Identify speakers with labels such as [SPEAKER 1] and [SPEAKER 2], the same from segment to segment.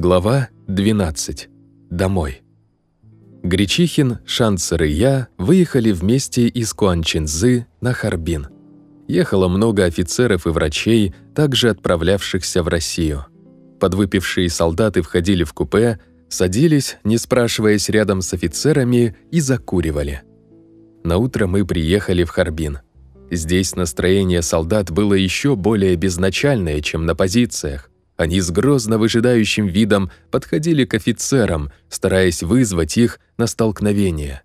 [SPEAKER 1] Глава 12. Домой. Гречихин, Шанцер и я выехали вместе из Куанчинзы на Харбин. Ехало много офицеров и врачей, также отправлявшихся в Россию. Подвыпившие солдаты входили в купе, садились, не спрашиваясь рядом с офицерами, и закуривали. На утро мы приехали в Харбин. Здесь настроение солдат было еще более безначальное, чем на позициях. Они с грозно выжидающим видом подходили к офицерам, стараясь вызвать их на столкновение.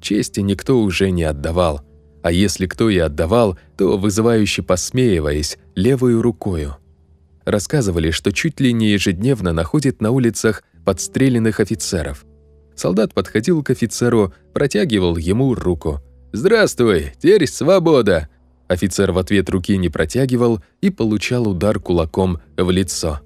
[SPEAKER 1] Чести никто уже не отдавал, а если кто и отдавал, то вызывающе посмеиваясь левую рукою. Рассказывали, что чуть ли не ежедневно находят на улицах подстреленных офицеров. Солдат подходил к офицеру, протягивал ему руку. «Здравствуй, теперь свобода!» Офицер в ответ руки не протягивал и получал удар кулаком в лицо.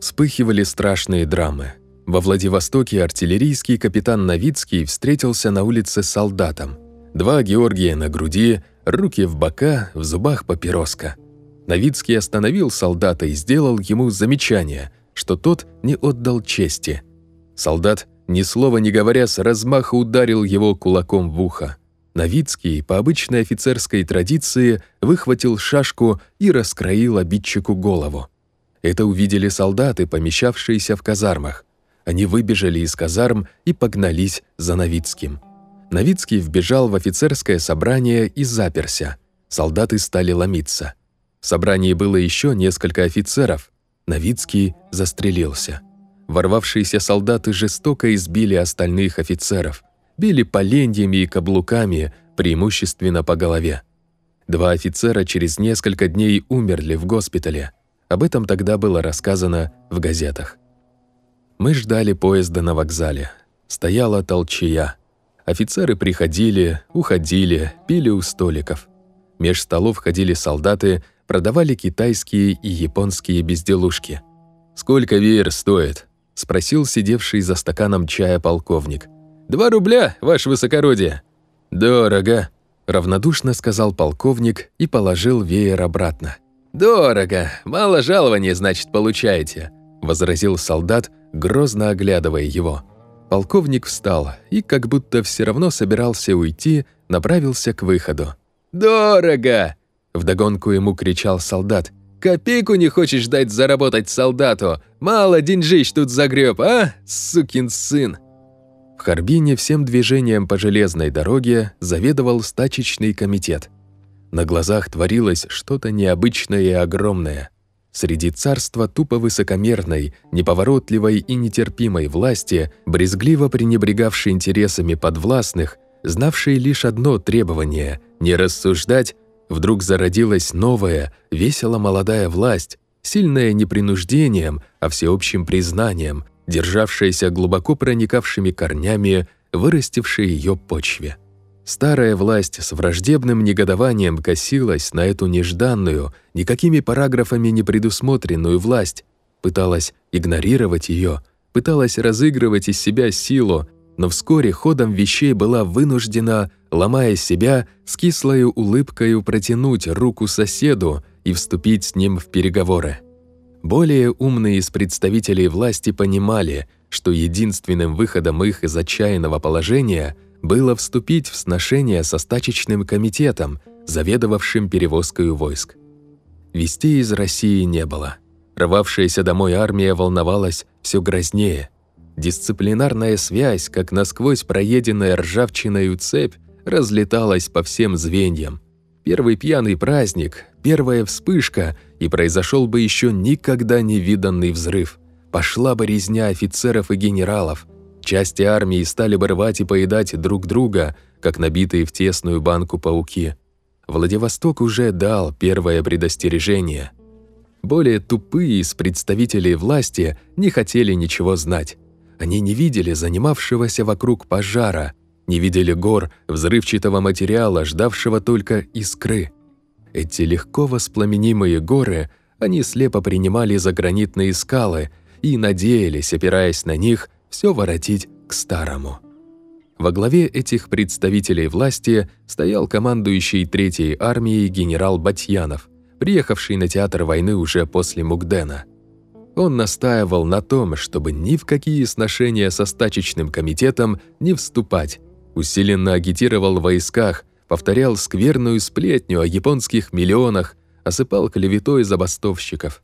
[SPEAKER 1] Вспыхивали страшные драмы. Во Владивостоке артиллерийский капитан Новицкий встретился на улице с солдатом. Два Георгия на груди, руки в бока, в зубах папироска. Новицкий остановил солдата и сделал ему замечание, что тот не отдал чести. Солдат, ни слова не говоря, с размаха ударил его кулаком в ухо. Новицкий, по обычной офицерской традиции, выхватил шашку и раскроил обидчику голову. Это увидели солдаты, помещавшиеся в казармах. Они выбежали из казарм и погнались за Новицким. Новицкий вбежал в офицерское собрание и заперся. Солдаты стали ломиться. В собрании было еще несколько офицеров. Новицкий застрелился. Ворвавшиеся солдаты жестоко избили остальных офицеров били поленьями и каблуками, преимущественно по голове. Два офицера через несколько дней умерли в госпитале. Об этом тогда было рассказано в газетах. Мы ждали поезда на вокзале. Стояла толчья. Офицеры приходили, уходили, пили у столиков. Меж столов ходили солдаты, продавали китайские и японские безделушки. «Сколько веер стоит?» – спросил сидевший за стаканом чая полковник – «Два рубля, ваше высокородие». «Дорого», — равнодушно сказал полковник и положил веер обратно. «Дорого, мало жалования, значит, получаете», — возразил солдат, грозно оглядывая его. Полковник встал и, как будто все равно собирался уйти, направился к выходу. «Дорого!» — вдогонку ему кричал солдат. «Копейку не хочешь дать заработать солдату? Мало деньжищ тут загреб, а, сукин сын!» Харбине всем движением по железной дороге заведовал стачечный комитет. На глазах творилось что-то необычное и огромное. Среди царства тупо высокомерной, неповоротливой и нетерпимой власти, брезгливо пренебрегавшей интересами подвластных, знавшей лишь одно требование – не рассуждать, вдруг зародилась новая, весело молодая власть, сильная не принуждением, а всеобщим признанием – державшаяся глубоко проникавшими корнями, вырастившей ее почве. Старая власть с враждебным негодованием косилась на эту нежданную, никакими параграфами не предусмотренную власть, пыталась игнорировать ее, пыталась разыгрывать из себя силу, но вскоре ходом вещей была вынуждена, ломая себя, с кислой улыбкой протянуть руку соседу и вступить с ним в переговоры. Более умные из представителей власти понимали, что единственным выходом их из отчаянного положения было вступить в сношение со стачечным комитетом, заведовавшим перевозкой войск. Вестей из России не было. Рвавшаяся домой армия волновалась все грознее. Дисциплинарная связь, как насквозь проеденная ржавчиной цепь, разлеталась по всем звеньям. Первый пьяный праздник, первая вспышка, и произошел бы еще никогда не виданный взрыв. Пошла бы резня офицеров и генералов. Части армии стали бы рвать и поедать друг друга, как набитые в тесную банку пауки. Владивосток уже дал первое предостережение. Более тупые из представителей власти не хотели ничего знать. Они не видели занимавшегося вокруг пожара, не видели гор взрывчатого материала, ждавшего только искры. Эти легко воспламенимые горы они слепо принимали за гранитные скалы и надеялись, опираясь на них, все воротить к старому. Во главе этих представителей власти стоял командующий Третьей армией генерал Батьянов, приехавший на театр войны уже после Мугдена. Он настаивал на том, чтобы ни в какие сношения со стачечным комитетом не вступать, усиленно агитировал в войсках, повторял скверную сплетню о японских миллионах, осыпал клеветой забастовщиков.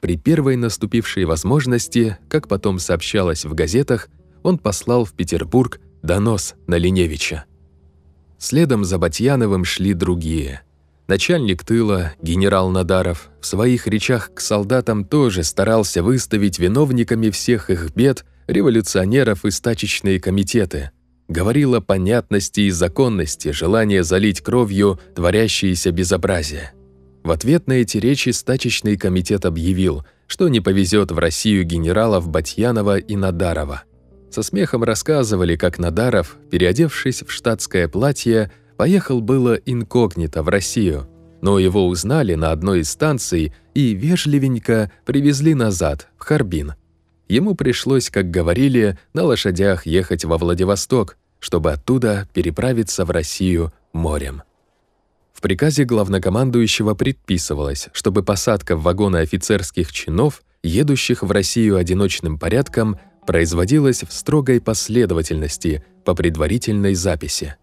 [SPEAKER 1] При первой наступившей возможности, как потом сообщалось в газетах, он послал в Петербург донос на Линевича. Следом за Батьяновым шли другие. Начальник тыла, генерал Надаров, в своих речах к солдатам тоже старался выставить виновниками всех их бед революционеров и стачечные комитеты. Говорил о понятности и законности желания залить кровью творящиеся безобразия. В ответ на эти речи стачечный комитет объявил, что не повезет в Россию генералов Батьянова и Надарова. Со смехом рассказывали, как Надаров, переодевшись в штатское платье, поехал было инкогнито в Россию, но его узнали на одной из станций и вежливенько привезли назад, в Харбин. Ему пришлось, как говорили, на лошадях ехать во Владивосток, чтобы оттуда переправиться в Россию морем. В приказе главнокомандующего предписывалось, чтобы посадка в вагоны офицерских чинов, едущих в Россию одиночным порядком, производилась в строгой последовательности по предварительной записи.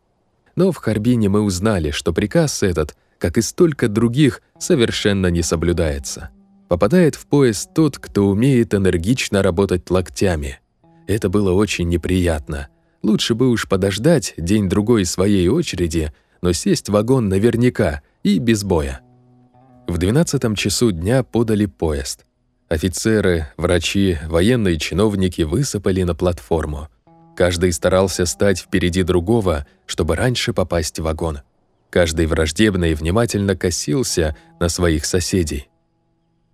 [SPEAKER 1] Но в Харбине мы узнали, что приказ этот, как и столько других, совершенно не соблюдается. Попадает в поезд тот, кто умеет энергично работать локтями. Это было очень неприятно. Лучше бы уж подождать день-другой своей очереди – но сесть в вагон наверняка и без боя. В 12 часу дня подали поезд. Офицеры, врачи, военные чиновники высыпали на платформу. Каждый старался стать впереди другого, чтобы раньше попасть в вагон. Каждый враждебно и внимательно косился на своих соседей.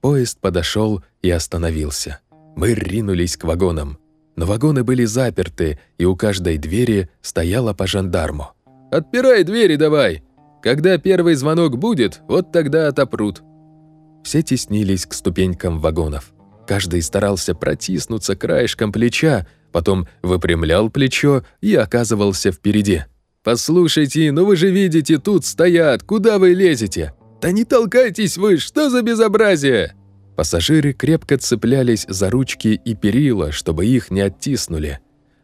[SPEAKER 1] Поезд подошел и остановился. Мы ринулись к вагонам. Но вагоны были заперты, и у каждой двери стояла по жандарму. Отпирай двери давай! Когда первый звонок будет, вот тогда отопрут». Все теснились к ступенькам вагонов. Каждый старался протиснуться краешком плеча, потом выпрямлял плечо и оказывался впереди. «Послушайте, ну вы же видите, тут стоят, куда вы лезете? Да не толкайтесь вы, что за безобразие?» Пассажиры крепко цеплялись за ручки и перила, чтобы их не оттиснули.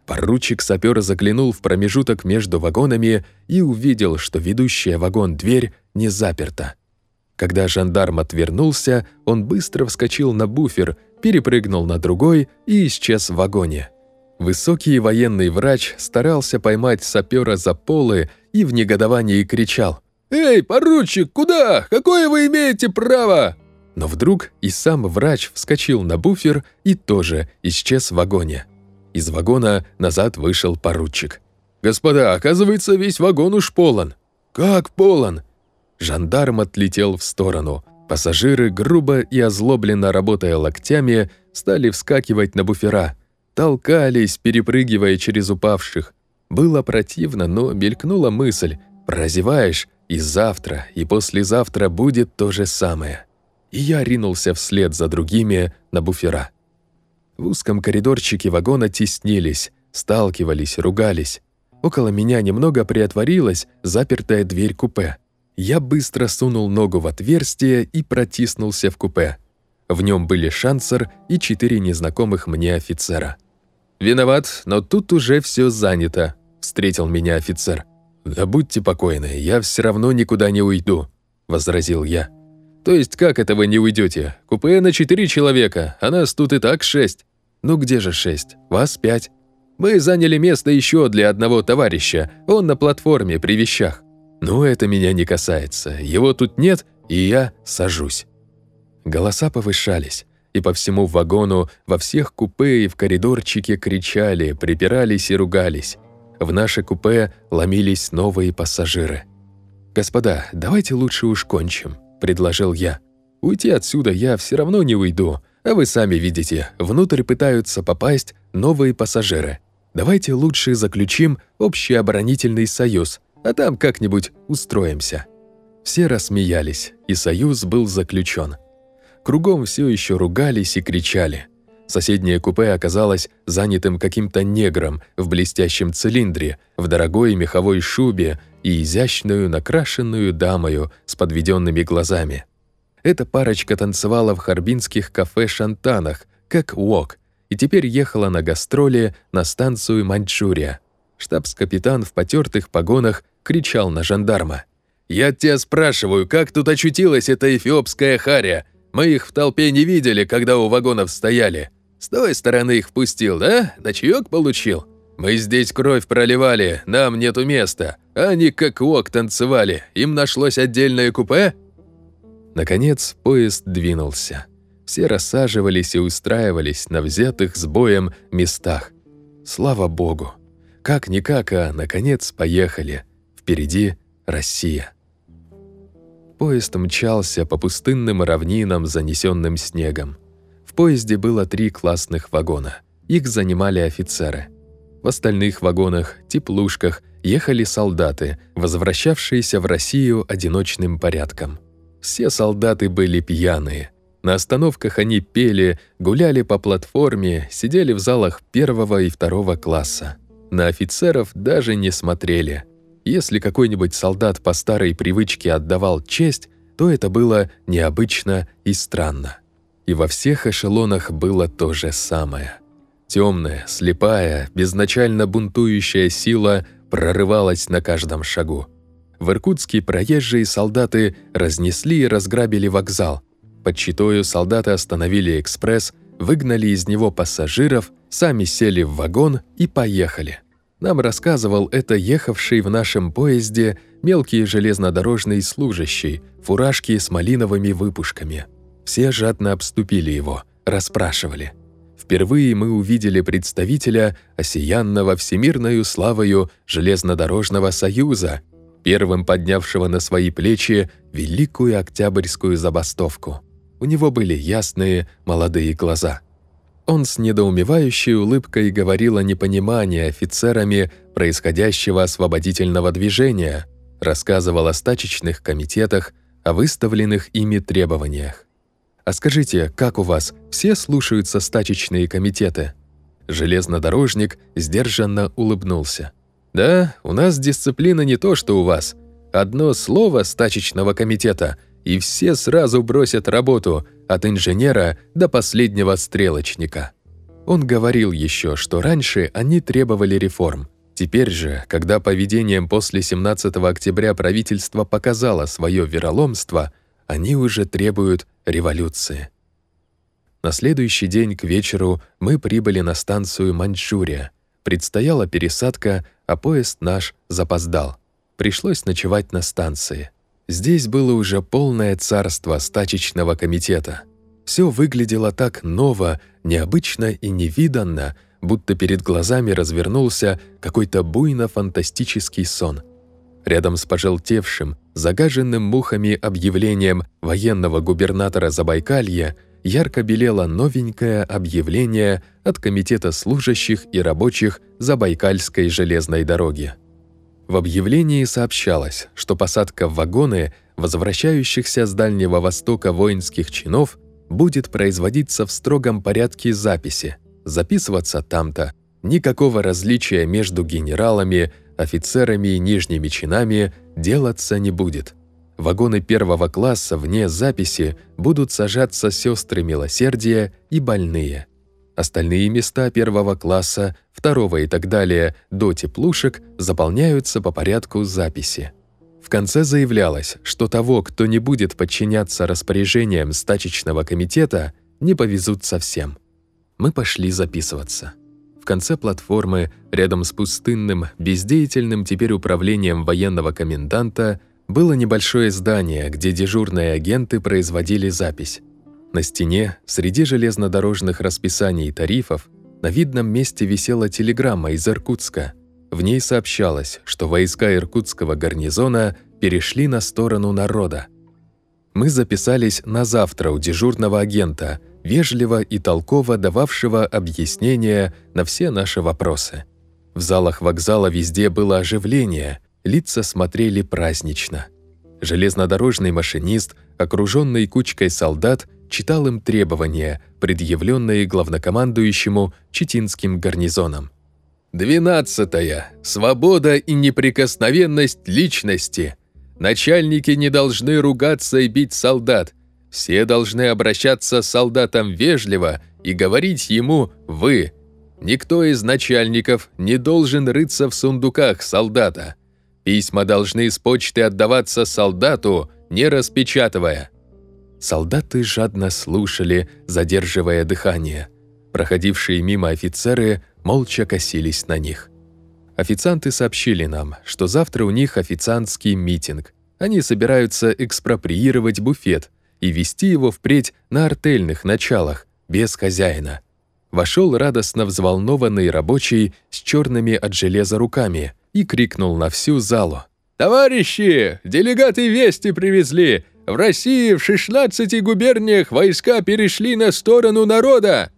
[SPEAKER 1] Поручик сапера заглянул в промежуток между вагонами и увидел, что ведущая вагон-дверь не заперта. Когда жандарм отвернулся, он быстро вскочил на буфер, перепрыгнул на другой и исчез в вагоне. Высокий военный врач старался поймать сапера за полы и в негодовании кричал «Эй, поручик, куда? Какое вы имеете право?» Но вдруг и сам врач вскочил на буфер и тоже исчез в вагоне. Из вагона назад вышел поручик. «Господа, оказывается, весь вагон уж полон». «Как полон?» Жандарм отлетел в сторону. Пассажиры, грубо и озлобленно работая локтями, стали вскакивать на буфера. Толкались, перепрыгивая через упавших. Было противно, но мелькнула мысль. Прозеваешь, и завтра, и послезавтра будет то же самое. И я ринулся вслед за другими на буфера. В узком коридорчике вагона теснились, сталкивались, ругались. Около меня немного приотворилась запертая дверь купе. Я быстро сунул ногу в отверстие и протиснулся в купе. В нем были шансер и четыре незнакомых мне офицера. «Виноват, но тут уже все занято», — встретил меня офицер. «Да будьте покойны, я все равно никуда не уйду», — возразил я. «То есть как это вы не уйдете? Купе на четыре человека, а нас тут и так шесть». «Ну где же шесть? Вас пять. Мы заняли место еще для одного товарища, он на платформе при вещах. Ну это меня не касается, его тут нет, и я сажусь». Голоса повышались, и по всему вагону, во всех купе и в коридорчике кричали, припирались и ругались. В наше купе ломились новые пассажиры. «Господа, давайте лучше уж кончим», — предложил я. «Уйти отсюда я все равно не уйду, а вы сами видите, внутрь пытаются попасть новые пассажиры. Давайте лучше заключим общий оборонительный союз, а там как-нибудь устроимся». Все рассмеялись, и союз был заключен. Кругом все еще ругались и кричали. Соседнее купе оказалось занятым каким-то негром в блестящем цилиндре, в дорогой меховой шубе и изящную накрашенную дамою с подведенными глазами. Эта парочка танцевала в харбинских кафе-шантанах, как УОК, и теперь ехала на гастроли на станцию Маньчжурия. Штабс-капитан в потертых погонах кричал на жандарма. «Я тебя спрашиваю, как тут очутилась эта эфиопская харя? Мы их в толпе не видели, когда у вагонов стояли. С той стороны их впустил, да? На получил? Мы здесь кровь проливали, нам нету места. Они как ок танцевали, им нашлось отдельное купе?» Наконец поезд двинулся. Все рассаживались и устраивались на взятых с боем местах. Слава богу! Как-никак, а наконец поехали. Впереди Россия. Поезд мчался по пустынным равнинам, занесенным снегом. Поезде было три классных вагона. Их занимали офицеры. В остальных вагонах, теплушках, ехали солдаты, возвращавшиеся в Россию одиночным порядком. Все солдаты были пьяные. На остановках они пели, гуляли по платформе, сидели в залах первого и второго класса. На офицеров даже не смотрели. Если какой-нибудь солдат по старой привычке отдавал честь, то это было необычно и странно. И во всех эшелонах было то же самое. Темная, слепая, безначально бунтующая сила прорывалась на каждом шагу. В Иркутске проезжие солдаты разнесли и разграбили вокзал. Под Читою солдаты остановили экспресс, выгнали из него пассажиров, сами сели в вагон и поехали. Нам рассказывал это ехавший в нашем поезде мелкий железнодорожный служащий, фуражки с малиновыми выпушками. Все жадно обступили его, расспрашивали. Впервые мы увидели представителя осиянного всемирною славою Железнодорожного союза, первым поднявшего на свои плечи Великую Октябрьскую забастовку. У него были ясные молодые глаза. Он с недоумевающей улыбкой говорил о непонимании офицерами происходящего освободительного движения, рассказывал о стачечных комитетах, о выставленных ими требованиях. «А скажите, как у вас, все слушаются стачечные комитеты?» Железнодорожник сдержанно улыбнулся. «Да, у нас дисциплина не то, что у вас. Одно слово стачечного комитета, и все сразу бросят работу, от инженера до последнего стрелочника. Он говорил еще, что раньше они требовали реформ. Теперь же, когда поведением после 17 октября правительство показало свое вероломство, они уже требуют революции. На следующий день к вечеру мы прибыли на станцию Маньчжурия. Предстояла пересадка, а поезд наш запоздал. Пришлось ночевать на станции. Здесь было уже полное царство стачечного комитета. Все выглядело так ново, необычно и невиданно, будто перед глазами развернулся какой-то буйно-фантастический сон. Рядом с пожелтевшим, загаженным мухами объявлением военного губернатора Забайкалья ярко белело новенькое объявление от Комитета служащих и рабочих Забайкальской железной дороги. В объявлении сообщалось, что посадка в вагоны возвращающихся с Дальнего Востока воинских чинов будет производиться в строгом порядке записи, записываться там-то, никакого различия между генералами, офицерами и нижними чинами делаться не будет. Вагоны первого класса вне записи будут сажаться сестры милосердия и больные – Остальные места первого класса, второго и так далее до теплушек заполняются по порядку записи. В конце заявлялось, что того, кто не будет подчиняться распоряжениям стачечного комитета, не повезут совсем. Мы пошли записываться. Конце платформы, рядом с пустынным, бездеятельным теперь управлением военного коменданта, было небольшое здание, где дежурные агенты производили запись. На стене, среди железнодорожных расписаний и тарифов, на видном месте висела телеграмма из Иркутска. В ней сообщалось, что войска иркутского гарнизона перешли на сторону народа. Мы записались на завтра у дежурного агента, вежливо и толково дававшего объяснения на все наши вопросы. В залах вокзала везде было оживление, лица смотрели празднично. Железнодорожный машинист, окруженный кучкой солдат, читал им требования, предъявленные главнокомандующему Читинским гарнизоном. «Двенадцатое. Свобода и неприкосновенность личности. Начальники не должны ругаться и бить солдат. Все должны обращаться с солдатом вежливо и говорить ему «вы». Никто из начальников не должен рыться в сундуках солдата. Письма должны с почты отдаваться солдату, не распечатывая. Солдаты жадно слушали, задерживая дыхание. Проходившие мимо офицеры молча косились на них. Официанты сообщили нам, что завтра у них официантский митинг. Они собираются экспроприировать буфет и вести его впредь на артельных началах, без хозяина. Вошел радостно взволнованный рабочий с черными от железа руками и крикнул на всю залу. «Товарищи, делегаты вести привезли! В России в 16 губерниях войска перешли на сторону народа!»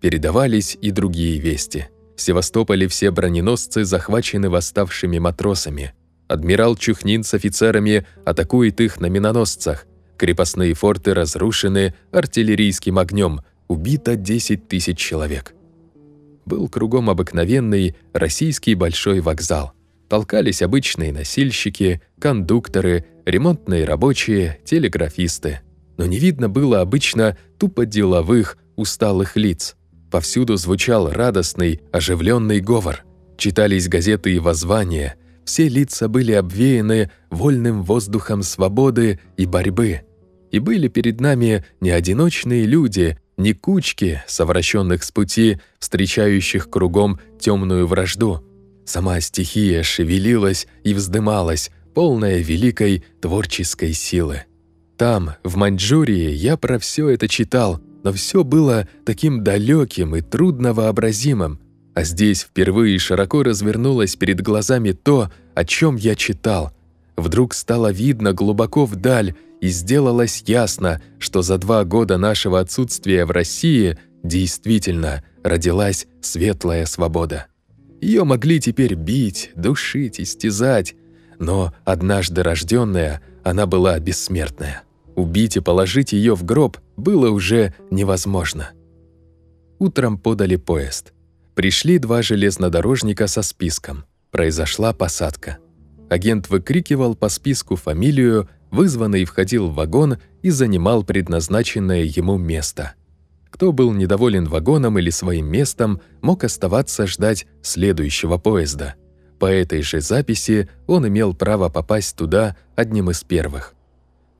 [SPEAKER 1] Передавались и другие вести. В Севастополе все броненосцы захвачены восставшими матросами. Адмирал Чухнин с офицерами атакует их на миноносцах. Крепостные форты разрушены артиллерийским огнем. Убито 10 тысяч человек. Был кругом обыкновенный российский большой вокзал. Толкались обычные носильщики, кондукторы, ремонтные рабочие, телеграфисты. Но не видно было обычно тупо деловых, усталых лиц. Повсюду звучал радостный, оживленный говор. Читались газеты и воззвания. Все лица были обвеяны вольным воздухом свободы и борьбы. И были перед нами не одиночные люди, не кучки, совращенных с пути, встречающих кругом темную вражду. Сама стихия шевелилась и вздымалась, полная великой творческой силы. Там, в Маньчжурии, я про все это читал, но все было таким далеким и трудновообразимым, а здесь впервые широко развернулось перед глазами то, о чем я читал. Вдруг стало видно глубоко вдаль, и сделалось ясно, что за два года нашего отсутствия в России действительно родилась светлая свобода. Ее могли теперь бить, душить, истязать, но однажды рожденная, она была бессмертная. Убить и положить ее в гроб было уже невозможно. Утром подали поезд. Пришли два железнодорожника со списком. Произошла посадка. Агент выкрикивал по списку фамилию, вызванный входил в вагон и занимал предназначенное ему место. Кто был недоволен вагоном или своим местом, мог оставаться ждать следующего поезда – по этой же записи он имел право попасть туда одним из первых.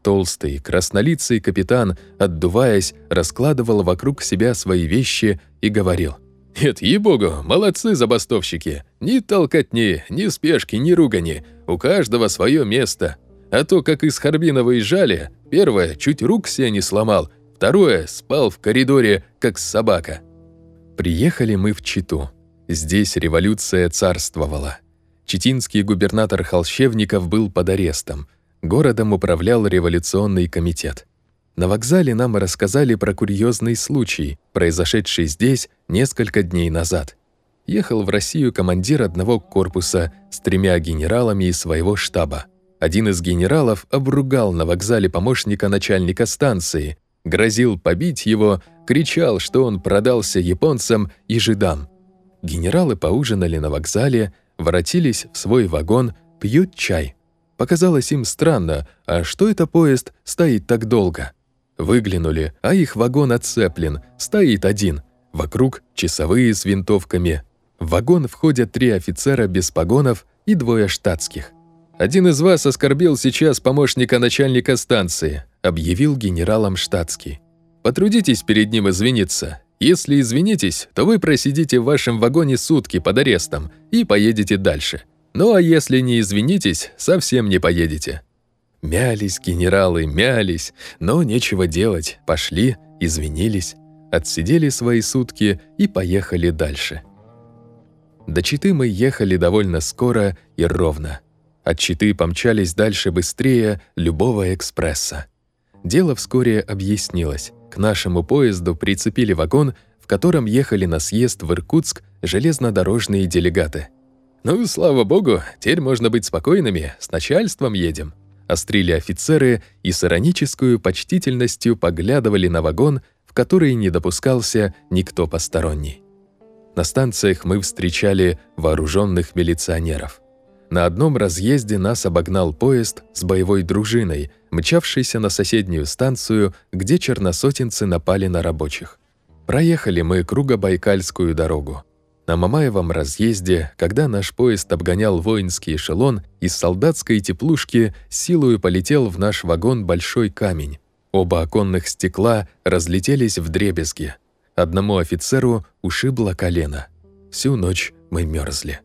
[SPEAKER 1] Толстый, краснолицый капитан, отдуваясь, раскладывал вокруг себя свои вещи и говорил. «Нет, ей-богу, молодцы забастовщики! Ни толкотни, ни спешки, ни ругани. У каждого свое место. А то, как из Харбина выезжали, первое, чуть рук себе не сломал, второе, спал в коридоре, как собака». Приехали мы в Читу. Здесь революция царствовала. Читинский губернатор Холщевников был под арестом. Городом управлял революционный комитет. На вокзале нам рассказали про курьезный случай, произошедший здесь несколько дней назад. Ехал в Россию командир одного корпуса с тремя генералами из своего штаба. Один из генералов обругал на вокзале помощника начальника станции, грозил побить его, кричал, что он продался японцам и жидам. Генералы поужинали на вокзале, воротились в свой вагон, пьют чай. Показалось им странно, а что это поезд стоит так долго? Выглянули, а их вагон отцеплен, стоит один. Вокруг часовые с винтовками. В вагон входят три офицера без погонов и двое штатских. «Один из вас оскорбил сейчас помощника начальника станции», объявил генералом штатский. «Потрудитесь перед ним извиниться. Если извинитесь, то вы просидите в вашем вагоне сутки под арестом и поедете дальше. Ну а если не извинитесь, совсем не поедете». Мялись генералы, мялись, но нечего делать. Пошли, извинились, отсидели свои сутки и поехали дальше. До Читы мы ехали довольно скоро и ровно. От Читы помчались дальше быстрее любого экспресса. Дело вскоре объяснилось. К нашему поезду прицепили вагон, в котором ехали на съезд в Иркутск железнодорожные делегаты. «Ну, слава богу, теперь можно быть спокойными, с начальством едем», острили офицеры и с иронической почтительностью поглядывали на вагон, в который не допускался никто посторонний. На станциях мы встречали вооруженных милиционеров. На одном разъезде нас обогнал поезд с боевой дружиной, мчавшийся на соседнюю станцию, где черносотенцы напали на рабочих. Проехали мы Кругобайкальскую дорогу. На Мамаевом разъезде, когда наш поезд обгонял воинский эшелон, из солдатской теплушки силою полетел в наш вагон большой камень. Оба оконных стекла разлетелись в дребезги. Одному офицеру ушибло колено. Всю ночь мы мерзли.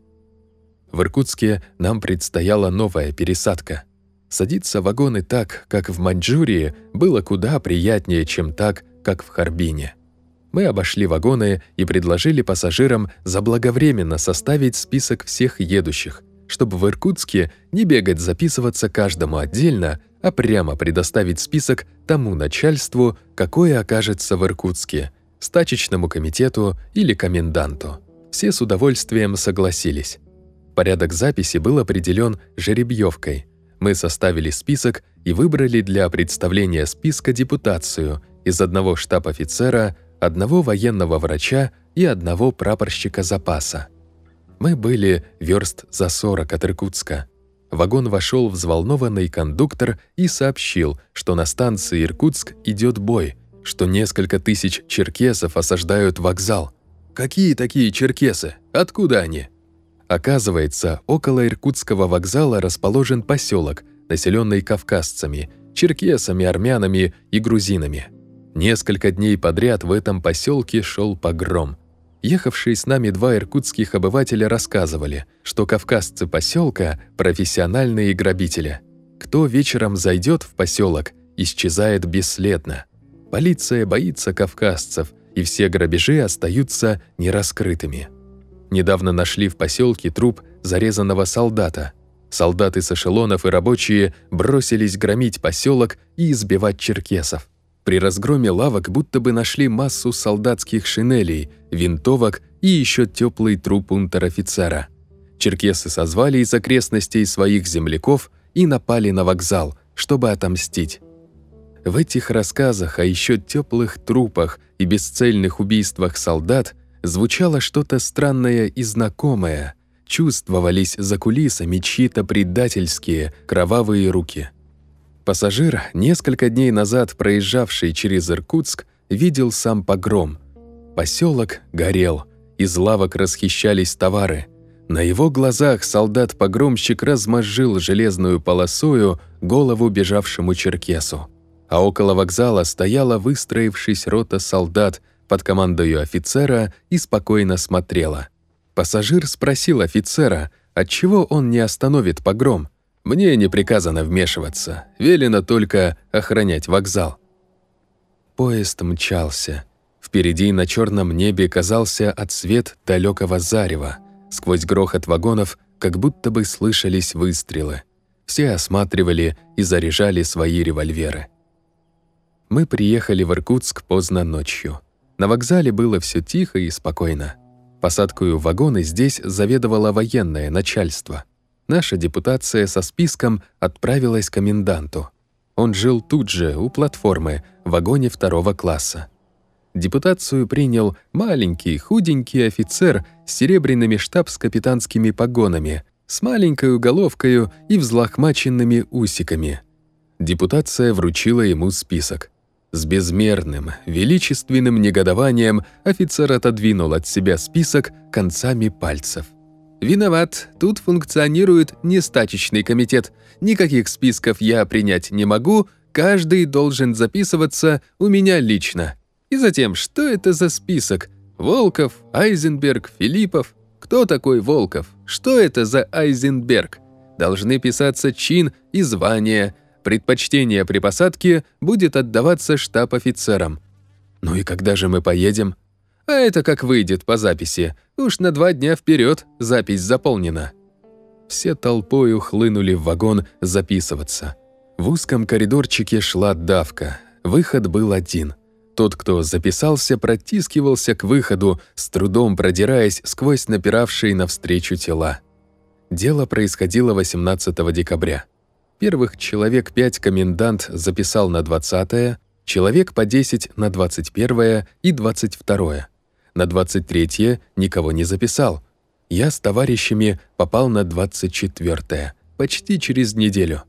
[SPEAKER 1] В Иркутске нам предстояла новая пересадка. Садиться в вагоны так, как в Маньчжурии, было куда приятнее, чем так, как в Харбине. Мы обошли вагоны и предложили пассажирам заблаговременно составить список всех едущих, чтобы в Иркутске не бегать записываться каждому отдельно, а прямо предоставить список тому начальству, какое окажется в Иркутске, стачечному комитету или коменданту. Все с удовольствием согласились. Порядок записи был определен жеребьевкой. Мы составили список и выбрали для представления списка депутацию из одного штаб-офицера, одного военного врача и одного прапорщика запаса. Мы были верст за 40 от Иркутска. Вагон вошел взволнованный кондуктор и сообщил, что на станции Иркутск идет бой, что несколько тысяч черкесов осаждают вокзал. Какие такие черкесы? Откуда они? Оказывается, около Иркутского вокзала расположен поселок, населенный кавказцами, черкесами, армянами и грузинами. Несколько дней подряд в этом поселке шел погром. Ехавшие с нами два иркутских обывателя рассказывали, что кавказцы поселка – профессиональные грабители. Кто вечером зайдет в поселок, исчезает бесследно. Полиция боится кавказцев, и все грабежи остаются нераскрытыми. Недавно нашли в поселке труп зарезанного солдата. Солдаты с эшелонов и рабочие бросились громить поселок и избивать черкесов. При разгроме лавок будто бы нашли массу солдатских шинелей, винтовок и еще теплый труп унтер-офицера. Черкесы созвали из окрестностей своих земляков и напали на вокзал, чтобы отомстить. В этих рассказах о еще теплых трупах и бесцельных убийствах солдат звучало что-то странное и знакомое. Чувствовались за кулисами чьи-то предательские, кровавые руки. Пассажир, несколько дней назад проезжавший через Иркутск, видел сам погром. Поселок горел, из лавок расхищались товары. На его глазах солдат-погромщик размозжил железную полосою голову бежавшему черкесу. А около вокзала стояла, выстроившись рота солдат под командою офицера и спокойно смотрела. Пассажир спросил офицера, отчего он не остановит погром – мне не приказано вмешиваться, велено только охранять вокзал. Поезд мчался. Впереди на черном небе казался отсвет далекого зарева. Сквозь грохот вагонов как будто бы слышались выстрелы. Все осматривали и заряжали свои револьверы. Мы приехали в Иркутск поздно ночью. На вокзале было все тихо и спокойно. Посадкою вагоны здесь заведовало военное начальство – Наша депутация со списком отправилась к коменданту. Он жил тут же, у платформы, в вагоне второго класса. Депутацию принял маленький, худенький офицер с серебряными штабс-капитанскими погонами, с маленькой головкою и взлохмаченными усиками. Депутация вручила ему список. С безмерным, величественным негодованием офицер отодвинул от себя список концами пальцев. Виноват, тут функционирует нестачечный комитет. Никаких списков я принять не могу, каждый должен записываться у меня лично. И затем, что это за список? Волков, Айзенберг, Филиппов. Кто такой Волков? Что это за Айзенберг? Должны писаться чин и звание. Предпочтение при посадке будет отдаваться штаб-офицерам. Ну и когда же мы поедем? А это как выйдет по записи. Уж на два дня вперед запись заполнена. Все толпою хлынули в вагон записываться. В узком коридорчике шла давка. Выход был один. Тот, кто записался, протискивался к выходу, с трудом продираясь сквозь напиравшие навстречу тела. Дело происходило 18 декабря. Первых человек пять комендант записал на 20 человек по 10 на 21 и 22 на 23-е никого не записал. Я с товарищами попал на 24-е, почти через неделю.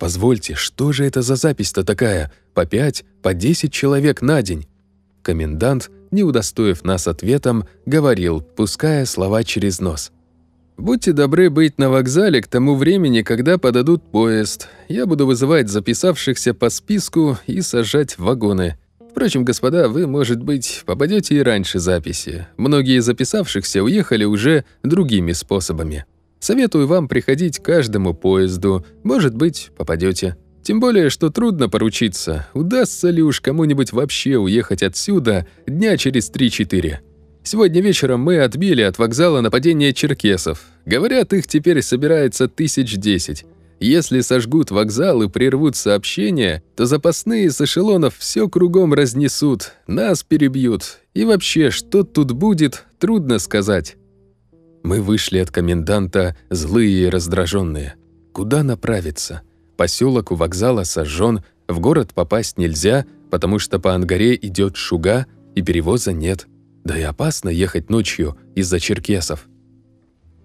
[SPEAKER 1] Позвольте, что же это за запись-то такая? По 5, по 10 человек на день? Комендант не удостоив нас ответом, говорил, пуская слова через нос. «Будьте добры быть на вокзале к тому времени, когда подадут поезд. Я буду вызывать записавшихся по списку и сажать в вагоны. Впрочем, господа, вы, может быть, попадете и раньше записи. Многие записавшихся уехали уже другими способами. Советую вам приходить к каждому поезду. Может быть, попадете. Тем более, что трудно поручиться, удастся ли уж кому-нибудь вообще уехать отсюда дня через 3-4. Сегодня вечером мы отбили от вокзала нападение черкесов. Говорят, их теперь собирается тысяч десять. Если сожгут вокзал и прервут сообщения, то запасные с эшелонов все кругом разнесут, нас перебьют. И вообще, что тут будет, трудно сказать. Мы вышли от коменданта злые и раздраженные. Куда направиться? Поселок у вокзала сожжен, в город попасть нельзя, потому что по Ангаре идет шуга и перевоза нет. Да и опасно ехать ночью из-за черкесов.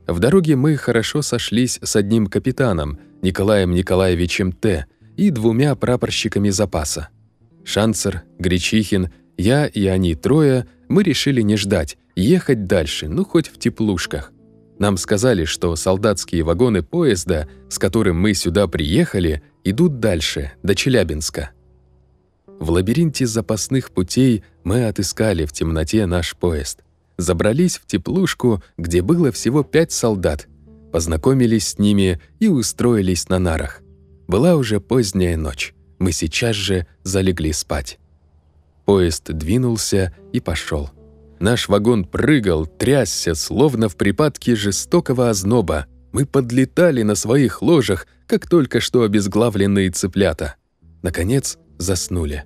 [SPEAKER 1] В дороге мы хорошо сошлись с одним капитаном, Николаем Николаевичем Т. и двумя прапорщиками запаса. Шанцер, Гречихин, я и они трое, мы решили не ждать, ехать дальше, ну хоть в теплушках. Нам сказали, что солдатские вагоны поезда, с которым мы сюда приехали, идут дальше, до Челябинска. В лабиринте запасных путей мы отыскали в темноте наш поезд. Забрались в теплушку, где было всего пять солдат, познакомились с ними и устроились на нарах. Была уже поздняя ночь. Мы сейчас же залегли спать. Поезд двинулся и пошел. Наш вагон прыгал, трясся, словно в припадке жестокого озноба. Мы подлетали на своих ложах, как только что обезглавленные цыплята. Наконец заснули.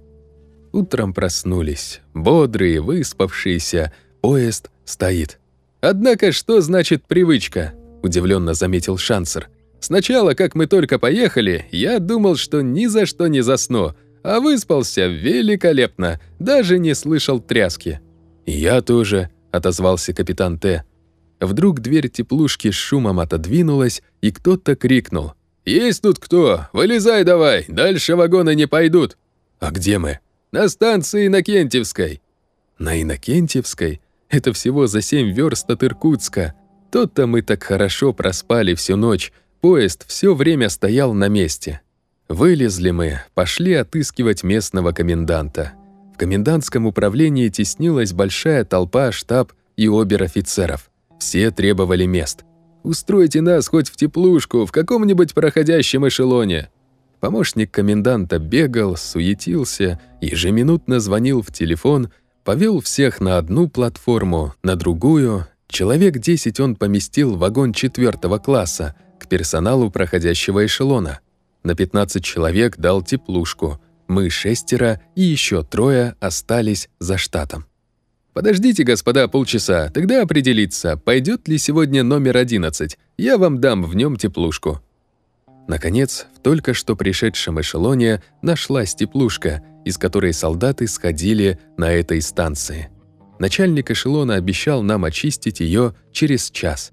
[SPEAKER 1] Утром проснулись, бодрые, выспавшиеся, поезд стоит. «Однако что значит привычка?» – удивленно заметил Шансер. «Сначала, как мы только поехали, я думал, что ни за что не засну, а выспался великолепно, даже не слышал тряски». «Я тоже», — отозвался капитан Т. Вдруг дверь теплушки с шумом отодвинулась, и кто-то крикнул. «Есть тут кто? Вылезай давай, дальше вагоны не пойдут». «А где мы?» «На станции Иннокентьевской». «На Иннокентьевской? Это всего за семь верст от Иркутска. Тот-то мы так хорошо проспали всю ночь, поезд все время стоял на месте». Вылезли мы, пошли отыскивать местного коменданта. В комендантском управлении теснилась большая толпа штаб и обер-офицеров. Все требовали мест. «Устройте нас хоть в теплушку, в каком-нибудь проходящем эшелоне». Помощник коменданта бегал, суетился, ежеминутно звонил в телефон, повел всех на одну платформу, на другую. Человек 10 он поместил в вагон четвертого класса к персоналу проходящего эшелона. На 15 человек дал теплушку – мы шестеро и еще трое остались за штатом. «Подождите, господа, полчаса, тогда определиться, пойдет ли сегодня номер 11. Я вам дам в нем теплушку». Наконец, в только что пришедшем эшелоне нашлась теплушка, из которой солдаты сходили на этой станции. Начальник эшелона обещал нам очистить ее через час.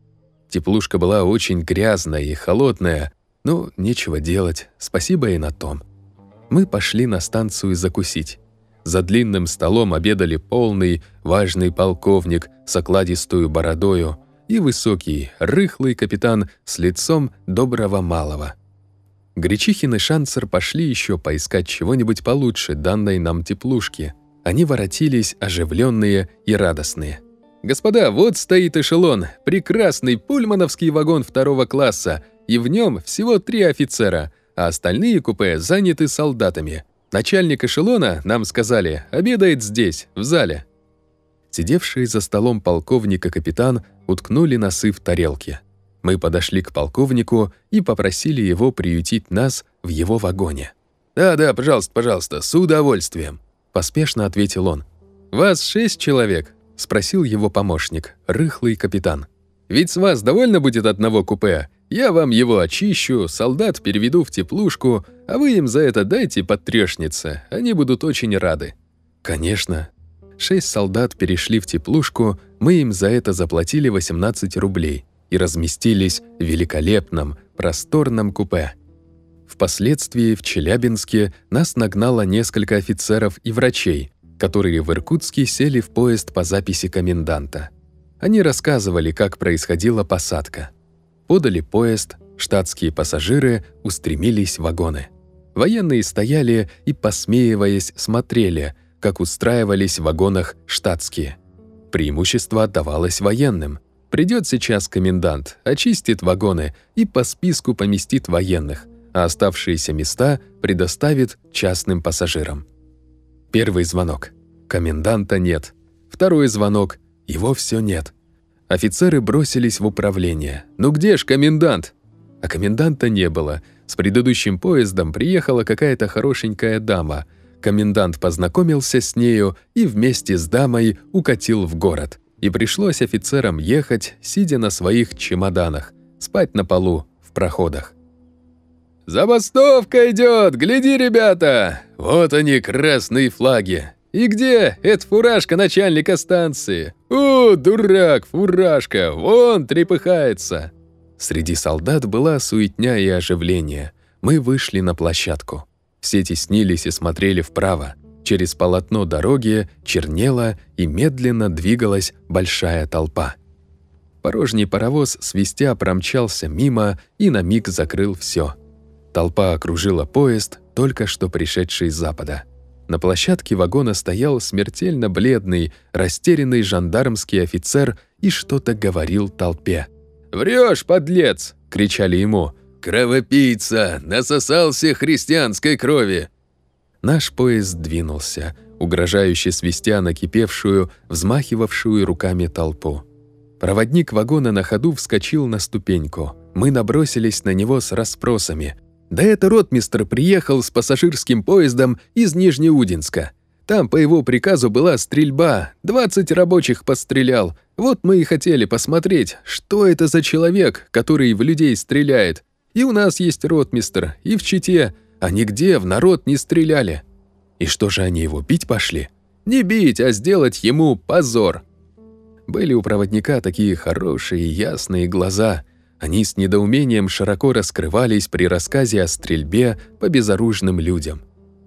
[SPEAKER 1] Теплушка была очень грязная и холодная, но нечего делать, спасибо и на том мы пошли на станцию закусить. За длинным столом обедали полный, важный полковник с окладистую бородою и высокий, рыхлый капитан с лицом доброго малого. Гречихин и Шанцер пошли еще поискать чего-нибудь получше данной нам теплушки. Они воротились оживленные и радостные. «Господа, вот стоит эшелон, прекрасный пульмановский вагон второго класса, и в нем всего три офицера — а остальные купе заняты солдатами. Начальник эшелона, нам сказали, обедает здесь, в зале. Сидевшие за столом полковник и капитан уткнули носы в тарелки. Мы подошли к полковнику и попросили его приютить нас в его вагоне. «Да-да, пожалуйста, пожалуйста, с удовольствием», — поспешно ответил он. «Вас шесть человек?» — спросил его помощник, рыхлый капитан. «Ведь с вас довольно будет одного купе, я вам его очищу, солдат переведу в теплушку, а вы им за это дайте подтрешницы, они будут очень рады». «Конечно». Шесть солдат перешли в теплушку, мы им за это заплатили 18 рублей и разместились в великолепном, просторном купе. Впоследствии в Челябинске нас нагнало несколько офицеров и врачей. которые в Иркутске сели в поезд по записи коменданта. Они рассказывали, как происходила посадка. Подали поезд, штатские пассажиры устремились в вагоны. Военные стояли и, посмеиваясь, смотрели, как устраивались в вагонах штатские. Преимущество отдавалось военным. Придет сейчас комендант, очистит вагоны и по списку поместит военных, а оставшиеся места предоставит частным пассажирам. Первый звонок. Коменданта нет. Второй звонок. Его все нет. Офицеры бросились в управление. «Ну где ж комендант?» А коменданта не было. С предыдущим поездом приехала какая-то хорошенькая дама. Комендант познакомился с нею и вместе с дамой укатил в город. И пришлось офицерам ехать, сидя на своих чемоданах, спать на полу в проходах. «Забастовка идет! Гляди, ребята! Вот они, красные флаги! И где эта фуражка начальника станции? О, дурак, фуражка! Вон трепыхается!» Среди солдат была суетня и оживление. Мы вышли на площадку. Все теснились и смотрели вправо. Через полотно дороги чернела и медленно двигалась большая толпа. Порожний паровоз свистя промчался мимо и на миг закрыл все. Толпа окружила поезд, только что пришедший с запада. На площадке вагона стоял смертельно бледный, растерянный жандармский офицер и что-то говорил толпе. «Врешь, подлец!» — кричали ему. «Кровопийца! Насосался христианской крови!» Наш поезд двинулся, угрожающе свистя накипевшую, взмахивавшую руками толпу. Проводник вагона на ходу вскочил на ступеньку. Мы набросились на него с расспросами. Да это ротмистр приехал с пассажирским поездом из Нижнеудинска. Там по его приказу была стрельба, 20 рабочих пострелял. Вот мы и хотели посмотреть, что это за человек, который в людей стреляет. И у нас есть ротмистр, и в Чите, а нигде в народ не стреляли. И что же они его бить пошли? Не бить, а сделать ему позор. Были у проводника такие хорошие ясные глаза – они с недоумением широко раскрывались при рассказе о стрельбе по безоружным людям.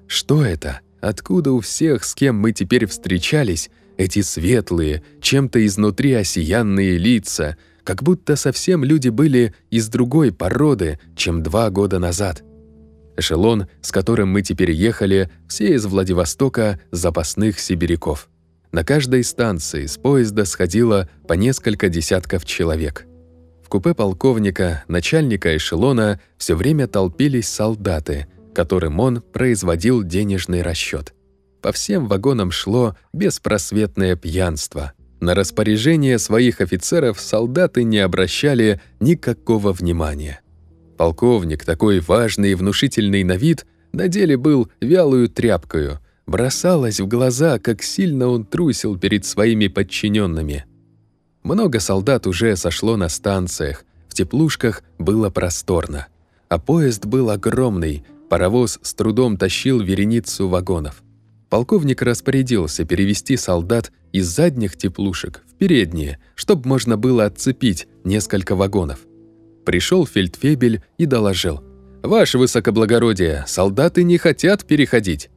[SPEAKER 1] Что это? Откуда у всех, с кем мы теперь встречались, эти светлые, чем-то изнутри осиянные лица, как будто совсем люди были из другой породы, чем два года назад? Эшелон, с которым мы теперь ехали, все из Владивостока запасных сибиряков. На каждой станции с поезда сходило по несколько десятков человек. В купе полковника, начальника эшелона, все время толпились солдаты, которым он производил денежный расчет. По всем вагонам шло беспросветное пьянство. На распоряжение своих офицеров солдаты не обращали никакого внимания. Полковник, такой важный и внушительный на вид, на деле был вялую тряпкою. Бросалось в глаза, как сильно он трусил перед своими подчиненными – много солдат уже сошло на станциях, в теплушках было просторно. А поезд был огромный, паровоз с трудом тащил вереницу вагонов. Полковник распорядился перевести солдат из задних теплушек в передние, чтобы можно было отцепить несколько вагонов. Пришел фельдфебель и доложил. «Ваше высокоблагородие, солдаты не хотят переходить».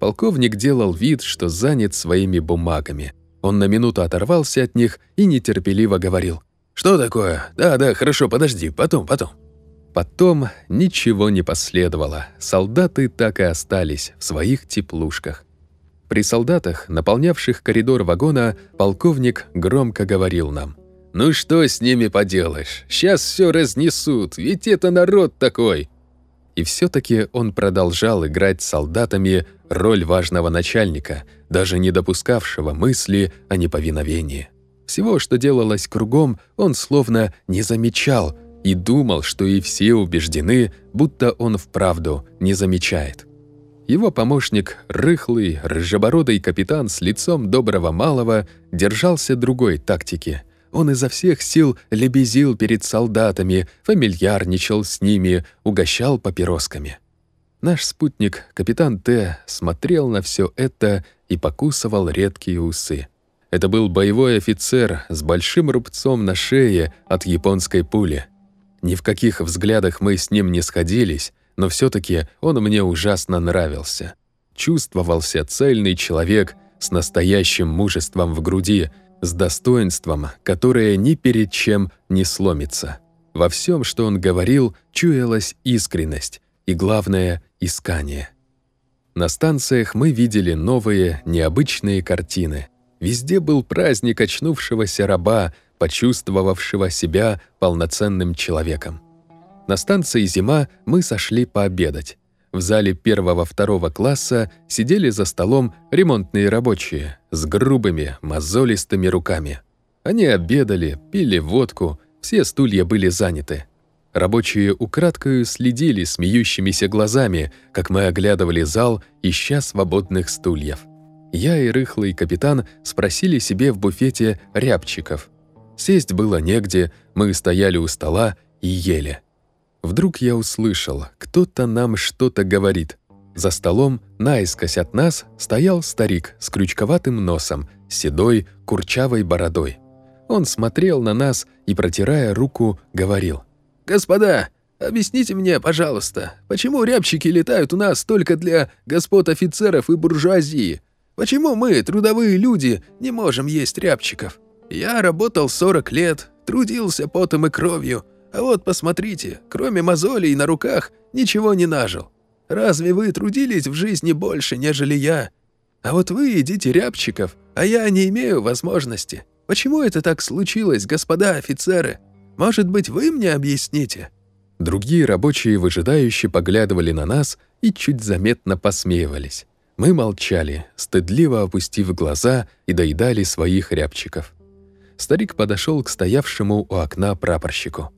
[SPEAKER 1] Полковник делал вид, что занят своими бумагами. Он на минуту оторвался от них и нетерпеливо говорил. «Что такое? Да-да, хорошо, подожди, потом, потом». Потом ничего не последовало. Солдаты так и остались в своих теплушках. При солдатах, наполнявших коридор вагона, полковник громко говорил нам. «Ну что с ними поделаешь? Сейчас все разнесут, ведь это народ такой!» И все-таки он продолжал играть с солдатами роль важного начальника, даже не допускавшего мысли о неповиновении. Всего, что делалось кругом, он словно не замечал и думал, что и все убеждены, будто он вправду не замечает. Его помощник, рыхлый, рыжебородый капитан с лицом доброго малого, держался другой тактики – он изо всех сил лебезил перед солдатами, фамильярничал с ними, угощал папиросками. Наш спутник, капитан Т, смотрел на все это и покусывал редкие усы. Это был боевой офицер с большим рубцом на шее от японской пули. Ни в каких взглядах мы с ним не сходились, но все таки он мне ужасно нравился. Чувствовался цельный человек, с настоящим мужеством в груди, с достоинством, которое ни перед чем не сломится. Во всем, что он говорил, чуялась искренность и, главное, искание. На станциях мы видели новые, необычные картины. Везде был праздник очнувшегося раба, почувствовавшего себя полноценным человеком. На станции «Зима» мы сошли пообедать. В зале первого-второго класса сидели за столом ремонтные рабочие с грубыми, мозолистыми руками. Они обедали, пили водку, все стулья были заняты. Рабочие украдкою следили смеющимися глазами, как мы оглядывали зал, ища свободных стульев. Я и рыхлый капитан спросили себе в буфете рябчиков. Сесть было негде, мы стояли у стола и ели. Вдруг я услышал, кто-то нам что-то говорит. За столом, наискось от нас, стоял старик с крючковатым носом, седой, курчавой бородой. Он смотрел на нас и, протирая руку, говорил. «Господа, объясните мне, пожалуйста, почему рябчики летают у нас только для господ офицеров и буржуазии? Почему мы, трудовые люди, не можем есть рябчиков? Я работал 40 лет, трудился потом и кровью, а вот посмотрите, кроме мозолей на руках, ничего не нажил. Разве вы трудились в жизни больше, нежели я? А вот вы едите рябчиков, а я не имею возможности. Почему это так случилось, господа офицеры? Может быть, вы мне объясните?» Другие рабочие выжидающие поглядывали на нас и чуть заметно посмеивались. Мы молчали, стыдливо опустив глаза и доедали своих рябчиков. Старик подошел к стоявшему у окна прапорщику.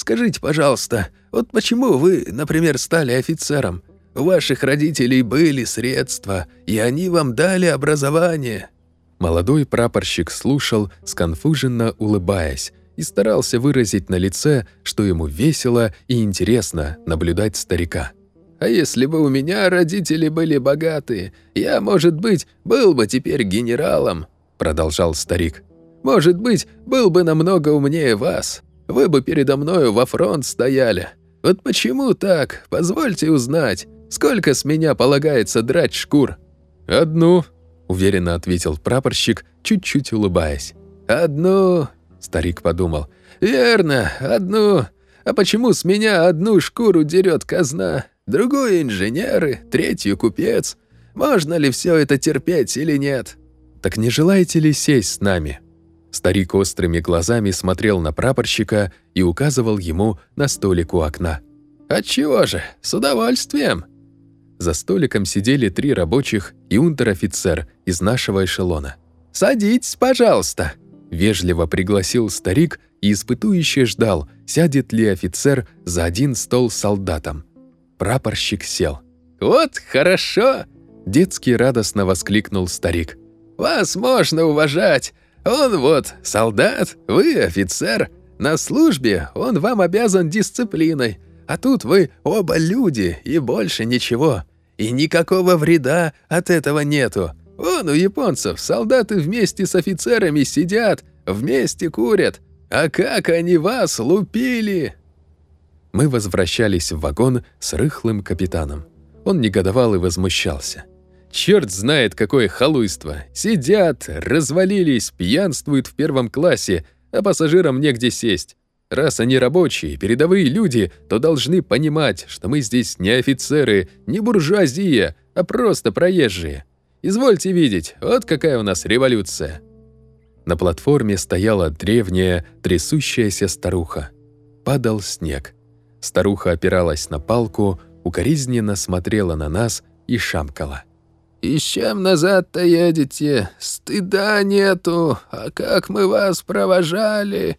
[SPEAKER 1] Скажите, пожалуйста, вот почему вы, например, стали офицером? У ваших родителей были средства, и они вам дали образование». Молодой прапорщик слушал, сконфуженно улыбаясь, и старался выразить на лице, что ему весело и интересно наблюдать старика. «А если бы у меня родители были богатые, я, может быть, был бы теперь генералом», — продолжал старик. «Может быть, был бы намного умнее вас. Вы бы передо мною во фронт стояли. Вот почему так? Позвольте узнать. Сколько с меня полагается драть шкур?» «Одну», — уверенно ответил прапорщик, чуть-чуть улыбаясь. «Одну», — старик подумал. «Верно, одну. А почему с меня одну шкуру дерет казна, другую инженеры, третью купец? Можно ли все это терпеть или нет?» «Так не желаете ли сесть с нами?» Старик острыми глазами смотрел на прапорщика и указывал ему на столик у окна. «Отчего же? С удовольствием!» За столиком сидели три рабочих и унтер-офицер из нашего эшелона. «Садитесь, пожалуйста!» Вежливо пригласил старик и испытующе ждал, сядет ли офицер за один стол с солдатом. Прапорщик сел. «Вот хорошо!» Детски радостно воскликнул старик. «Вас можно уважать! Он вот солдат, вы офицер. На службе он вам обязан дисциплиной, а тут вы оба люди и больше ничего. И никакого вреда от этого нету. Вон у японцев солдаты вместе с офицерами сидят, вместе курят. А как они вас лупили!» Мы возвращались в вагон с рыхлым капитаном. Он негодовал и возмущался. Черт знает, какое халуйство. Сидят, развалились, пьянствуют в первом классе, а пассажирам негде сесть. Раз они рабочие, передовые люди, то должны понимать, что мы здесь не офицеры, не буржуазия, а просто проезжие. Извольте видеть, вот какая у нас революция. На платформе стояла древняя, трясущаяся старуха. Падал снег. Старуха опиралась на палку, укоризненно смотрела на нас и шамкала. «И с чем назад-то едете? Стыда нету, а как мы вас провожали!»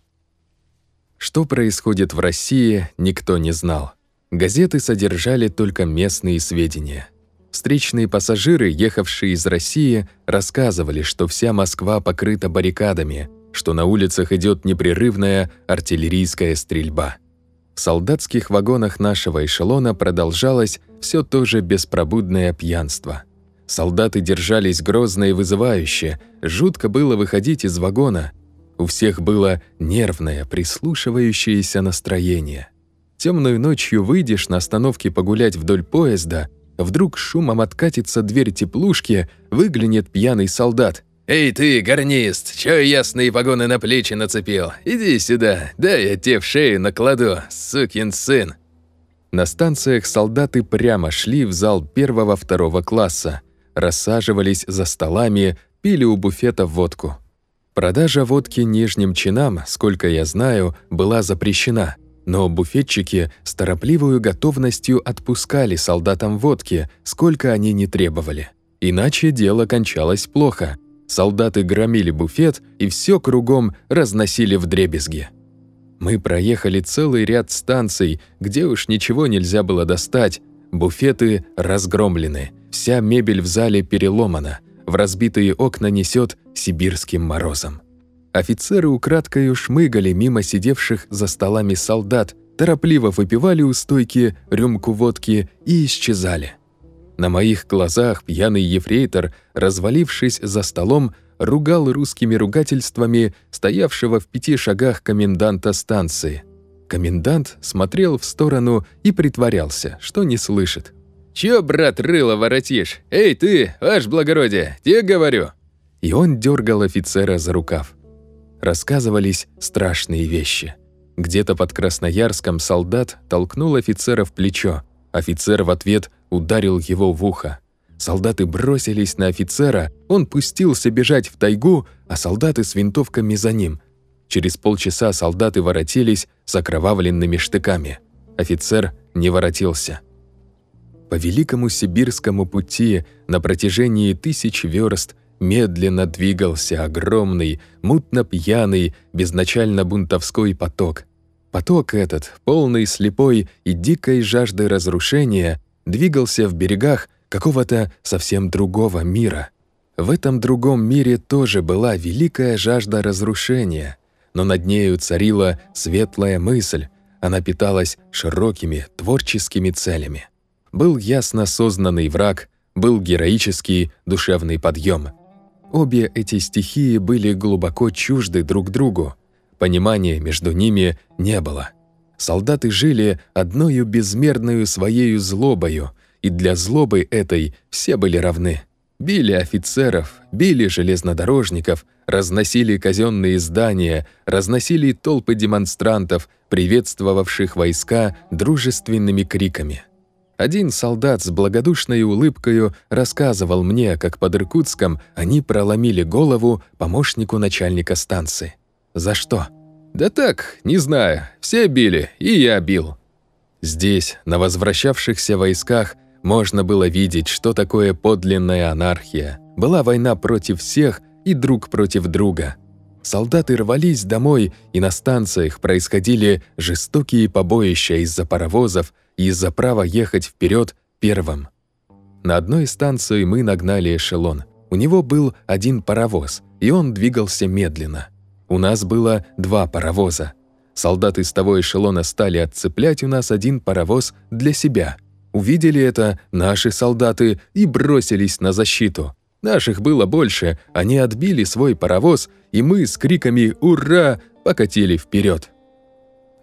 [SPEAKER 1] Что происходит в России, никто не знал. Газеты содержали только местные сведения. Встречные пассажиры, ехавшие из России, рассказывали, что вся Москва покрыта баррикадами, что на улицах идет непрерывная артиллерийская стрельба. В солдатских вагонах нашего эшелона продолжалось все то же беспробудное пьянство – Солдаты держались грозно и вызывающе, жутко было выходить из вагона. У всех было нервное, прислушивающееся настроение. Темную ночью выйдешь на остановке погулять вдоль поезда, вдруг шумом откатится дверь теплушки, выглянет пьяный солдат. «Эй ты, гарнист, чё ясные погоны на плечи нацепил? Иди сюда, дай я тебе в шею накладу, сукин сын!» На станциях солдаты прямо шли в зал первого-второго класса, рассаживались за столами, пили у буфета водку. Продажа водки нижним чинам, сколько я знаю, была запрещена, но буфетчики с торопливой готовностью отпускали солдатам водки, сколько они не требовали. Иначе дело кончалось плохо. Солдаты громили буфет и все кругом разносили в дребезги. Мы проехали целый ряд станций, где уж ничего нельзя было достать. Буфеты разгромлены, вся мебель в зале переломана, в разбитые окна несет сибирским морозом. Офицеры украдкою шмыгали мимо сидевших за столами солдат, торопливо выпивали у стойки рюмку водки и исчезали. На моих глазах пьяный ефрейтор, развалившись за столом, ругал русскими ругательствами стоявшего в пяти шагах коменданта станции. Комендант смотрел в сторону и притворялся, что не слышит. «Чё, брат, рыло воротишь? Эй, ты, ваш благородие, тебе говорю!» И он дергал офицера за рукав. Рассказывались страшные вещи. Где-то под Красноярском солдат толкнул офицера в плечо. Офицер в ответ ударил его в ухо. Солдаты бросились на офицера, он пустился бежать в тайгу, а солдаты с винтовками за ним. Через полчаса солдаты воротились с окровавленными штыками. Офицер не воротился. По Великому Сибирскому пути на протяжении тысяч верст медленно двигался огромный, мутно пьяный, безначально бунтовской поток. Поток этот, полный слепой и дикой жажды разрушения, двигался в берегах какого-то совсем другого мира. В этом другом мире тоже была великая жажда разрушения, но над нею царила светлая мысль, она питалась широкими творческими целями. Был ясно сознанный враг, был героический душевный подъем. Обе эти стихии были глубоко чужды друг другу, понимания между ними не было. Солдаты жили одною безмерную своею злобою, и для злобы этой все были равны. Били офицеров, били железнодорожников, разносили казенные здания, разносили толпы демонстрантов, приветствовавших войска дружественными криками. Один солдат с благодушной улыбкою рассказывал мне, как под Иркутском они проломили голову помощнику начальника станции. За что? Да так, не знаю, все били, и я бил. Здесь, на возвращавшихся войсках, можно было видеть, что такое подлинная анархия. Была война против всех и друг против друга. Солдаты рвались домой, и на станциях происходили жестокие побоища из-за паровозов из-за права ехать вперед первым. На одной станции мы нагнали эшелон. У него был один паровоз, и он двигался медленно. У нас было два паровоза. Солдаты с того эшелона стали отцеплять у нас один паровоз для себя – Увидели это наши солдаты и бросились на защиту. Наших было больше, они отбили свой паровоз, и мы с криками «Ура!» покатили вперед.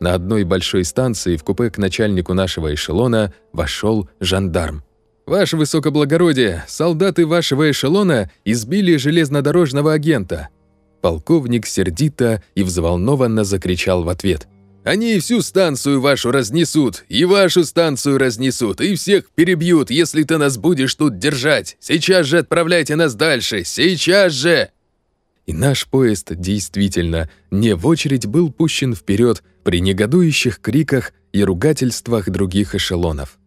[SPEAKER 1] На одной большой станции в купе к начальнику нашего эшелона вошел жандарм. «Ваше высокоблагородие, солдаты вашего эшелона избили железнодорожного агента». Полковник сердито и взволнованно закричал в ответ – они всю станцию вашу разнесут, и вашу станцию разнесут, и всех перебьют, если ты нас будешь тут держать. Сейчас же отправляйте нас дальше, сейчас же!» И наш поезд действительно не в очередь был пущен вперед при негодующих криках и ругательствах других эшелонов.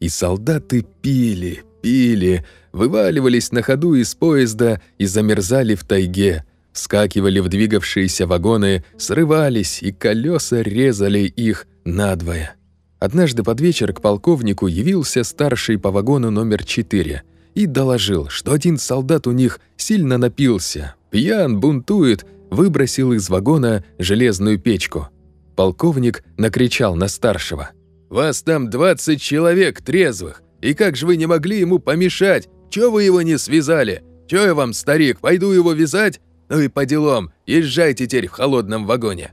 [SPEAKER 1] И солдаты пили, пили, вываливались на ходу из поезда и замерзали в тайге, вскакивали в двигавшиеся вагоны, срывались, и колеса резали их надвое. Однажды под вечер к полковнику явился старший по вагону номер 4 и доложил, что один солдат у них сильно напился, пьян, бунтует, выбросил из вагона железную печку. Полковник накричал на старшего. «Вас там 20 человек трезвых, и как же вы не могли ему помешать? Чё вы его не связали? Чё я вам, старик, пойду его вязать? Ну и по делам, езжайте теперь в холодном вагоне».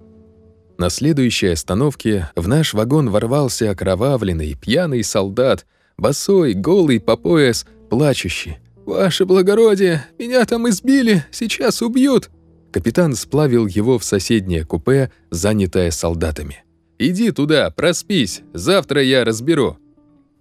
[SPEAKER 1] На следующей остановке в наш вагон ворвался окровавленный, пьяный солдат, босой, голый по пояс, плачущий. «Ваше благородие, меня там избили, сейчас убьют!» Капитан сплавил его в соседнее купе, занятое солдатами. «Иди туда, проспись, завтра я разберу».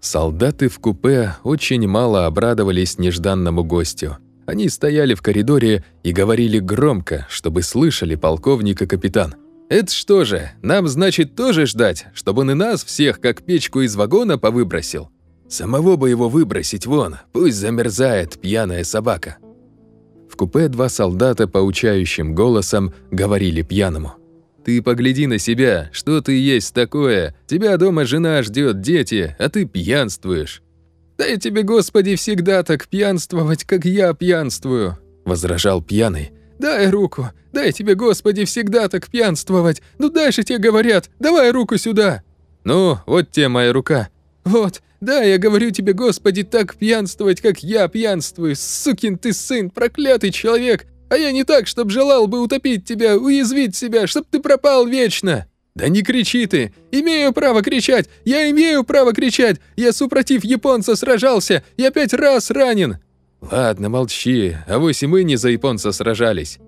[SPEAKER 1] Солдаты в купе очень мало обрадовались нежданному гостю. Они стояли в коридоре и говорили громко, чтобы слышали полковник и капитан. «Это что же, нам, значит, тоже ждать, чтобы он и нас всех, как печку из вагона, повыбросил?» Самого бы его выбросить вон, пусть замерзает пьяная собака. Купе два солдата поучающим голосом говорили пьяному. «Ты погляди на себя, что ты есть такое? Тебя дома жена ждет, дети, а ты пьянствуешь». «Дай тебе, Господи, всегда так пьянствовать, как я пьянствую», – возражал пьяный. «Дай руку, дай тебе, Господи, всегда так пьянствовать. Ну дай же тебе говорят, давай руку сюда». «Ну, вот тебе моя рука». «Вот, да, я говорю тебе, Господи, так пьянствовать, как я пьянствую, сукин ты сын, проклятый человек, а я не так, чтоб желал бы утопить тебя, уязвить себя, чтоб ты пропал вечно!» «Да не кричи ты! Имею право кричать! Я имею право кричать! Я супротив японца сражался! Я пять раз ранен!» «Ладно, молчи, а вось и мы не за японца сражались!»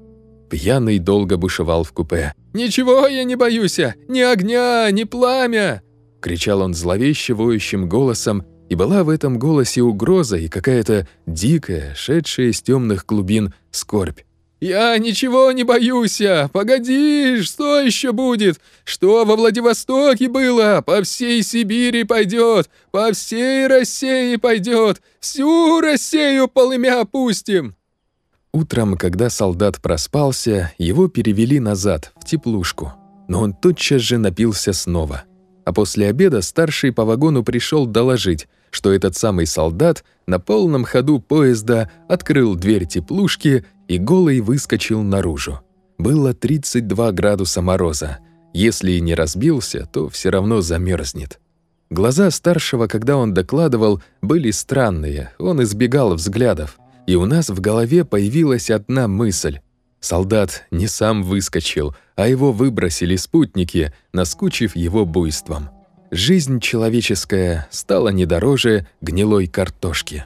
[SPEAKER 1] Пьяный долго бушевал в купе. «Ничего я не боюсь! Ни огня, ни пламя!» — кричал он зловеще воющим голосом, и была в этом голосе угроза и какая-то дикая, шедшая из темных глубин скорбь. «Я ничего не боюсь! Погоди, что еще будет? Что во Владивостоке было? По всей Сибири пойдет, по всей России пойдет, всю Россию полымя опустим!» Утром, когда солдат проспался, его перевели назад, в теплушку. Но он тотчас же напился снова — а после обеда старший по вагону пришел доложить, что этот самый солдат на полном ходу поезда открыл дверь теплушки и голый выскочил наружу. Было 32 градуса мороза. Если и не разбился, то все равно замерзнет. Глаза старшего, когда он докладывал, были странные, он избегал взглядов. И у нас в голове появилась одна мысль. Солдат не сам выскочил, а его выбросили спутники, наскучив его буйством. Жизнь человеческая стала не дороже гнилой картошки.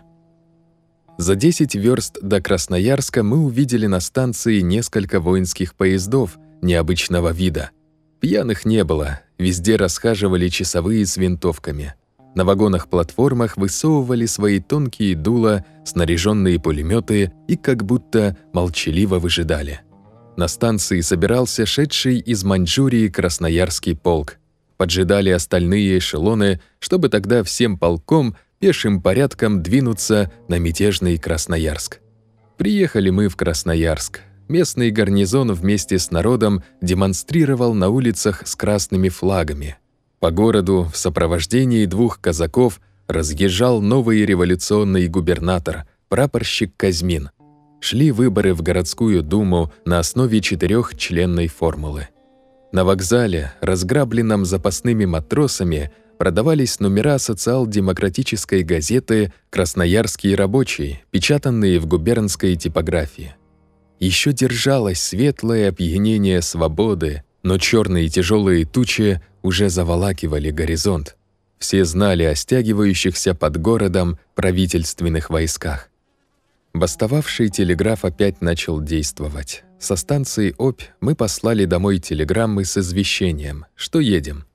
[SPEAKER 1] За 10 верст до Красноярска мы увидели на станции несколько воинских поездов необычного вида. Пьяных не было, везде расхаживали часовые с винтовками. На вагонах-платформах высовывали свои тонкие дула, снаряженные пулеметы и как будто молчаливо выжидали. На станции собирался шедший из Маньчжурии Красноярский полк. Поджидали остальные эшелоны, чтобы тогда всем полком пешим порядком двинуться на мятежный Красноярск. Приехали мы в Красноярск. Местный гарнизон вместе с народом демонстрировал на улицах с красными флагами – по городу в сопровождении двух казаков разъезжал новый революционный губернатор, прапорщик Казьмин. Шли выборы в городскую думу на основе четырехчленной формулы. На вокзале, разграбленном запасными матросами, продавались номера социал-демократической газеты «Красноярский рабочий», печатанные в губернской типографии. Еще держалось светлое опьянение свободы, но черные тяжелые тучи уже заволакивали горизонт. Все знали о стягивающихся под городом правительственных войсках. Бастовавший телеграф опять начал действовать. Со станции Обь мы послали домой телеграммы с извещением, что едем.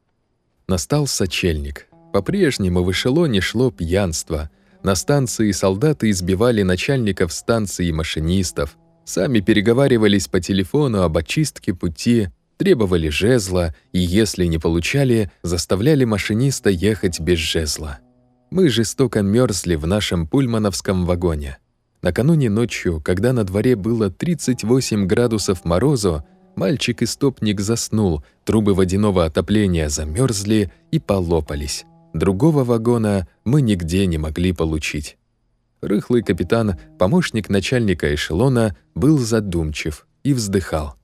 [SPEAKER 1] Настал сочельник. По-прежнему в эшелоне шло пьянство. На станции солдаты избивали начальников станции и машинистов. Сами переговаривались по телефону об очистке пути, требовали жезла и, если не получали, заставляли машиниста ехать без жезла. Мы жестоко мерзли в нашем пульмановском вагоне. Накануне ночью, когда на дворе было 38 градусов морозу, мальчик-истопник заснул, трубы водяного отопления замерзли и полопались. Другого вагона мы нигде не могли получить. Рыхлый капитан, помощник начальника эшелона, был задумчив и вздыхал.